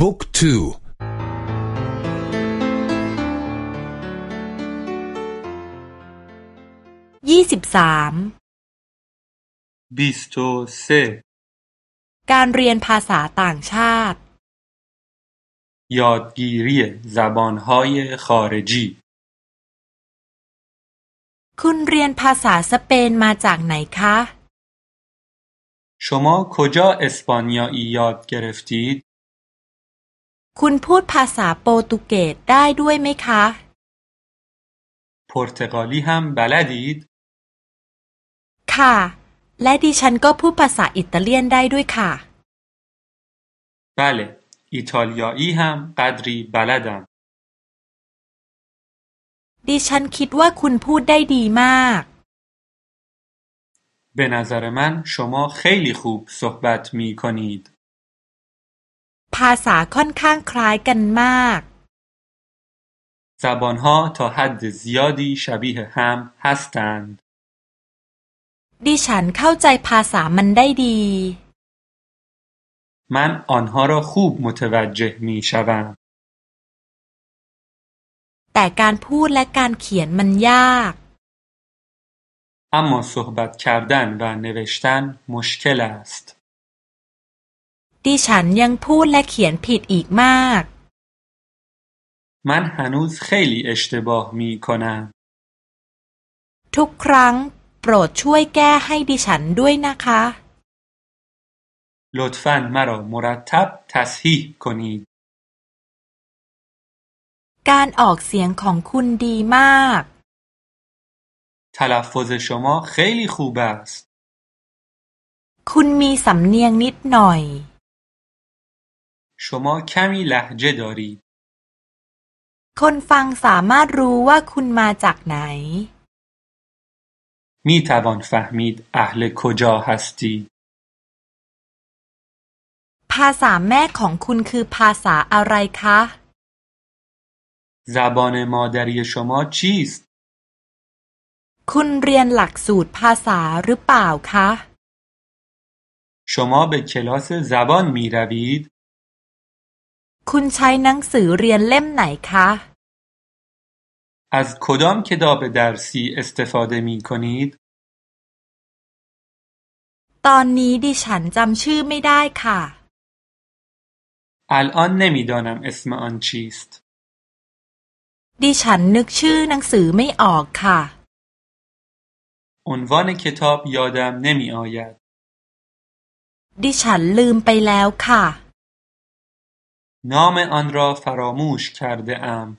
บุ๊กทูยี่สิบสามบิสโตเซการเรียนภาษาต่างชาติ یادگیری زبانهای خارجی คุณเรียนภาษาสเปนมาจากไหนคะ شما کجا اسپانیایی یاد گرفتید؟ คุณพูดภาษาโปรตุเกสได้ด้วยไหมคะ پرتغالی هم بلدید؟ ค่ะ และดิฉันก็พูดภาษาอิตาเลียนได้ด้วยค่ะ بله ایتالیایی هم قدری بلدم ดิฉันคิดว่าคุณพูดได้ดีมาก به نظر من شما خیلی خوب صحبت می کنید ภาษาค่อนข้างคล้ายกันมาก زبانها تا حد زیادی شبیه هم هستند ดิฉันเข้าใจภาษามันได้ดี من آنها را خوب متوجه می شوم แต่การพูดและการเขียนมันยาก اما صحبت کردن و نوشتن مشکل است ดิฉันยังพูดและเขียนผิดอีกมาก من هنوز خیلی اشتباه می کنم ทุกครั้งโปรดช่วยแก้ให้ดิฉันด้วยนะคะ لطفا مرا مرتب تصحیح کنید การออกเสียงของคุณดีมาก تلفظ شما خیلی خوب است คุณมีสำเนียงนิดหน่อย شما کمی لهجه دارید คนฟังสามารถรู้ว่าคุณมาจากไหน می توان فهمید اهل کجا هستید ภาษาแม่ของคุณคือภาษาอะไรคะ زبان مادری شما چیست؟ คุณเรียนหลักสูตรภาษาหรือเปล่าคะ شما به کلاس زبان می روید؟ คุณใช้หนังสือเรียนเล่มไหนคะ از کدام کتاب درسی استفاده می کنید؟ ตอนนี้ดิฉันจำชื่อไม่ได้ค่ะ الان نمیدانم اسم آن چیست. ดิฉันนึกชื่อหนังสือไม่ออกค่ะ عنوان کتاب یادم نمی آید. ดิฉันลืมไปแล้วค่ะ نام آن را فراموش کرده ام.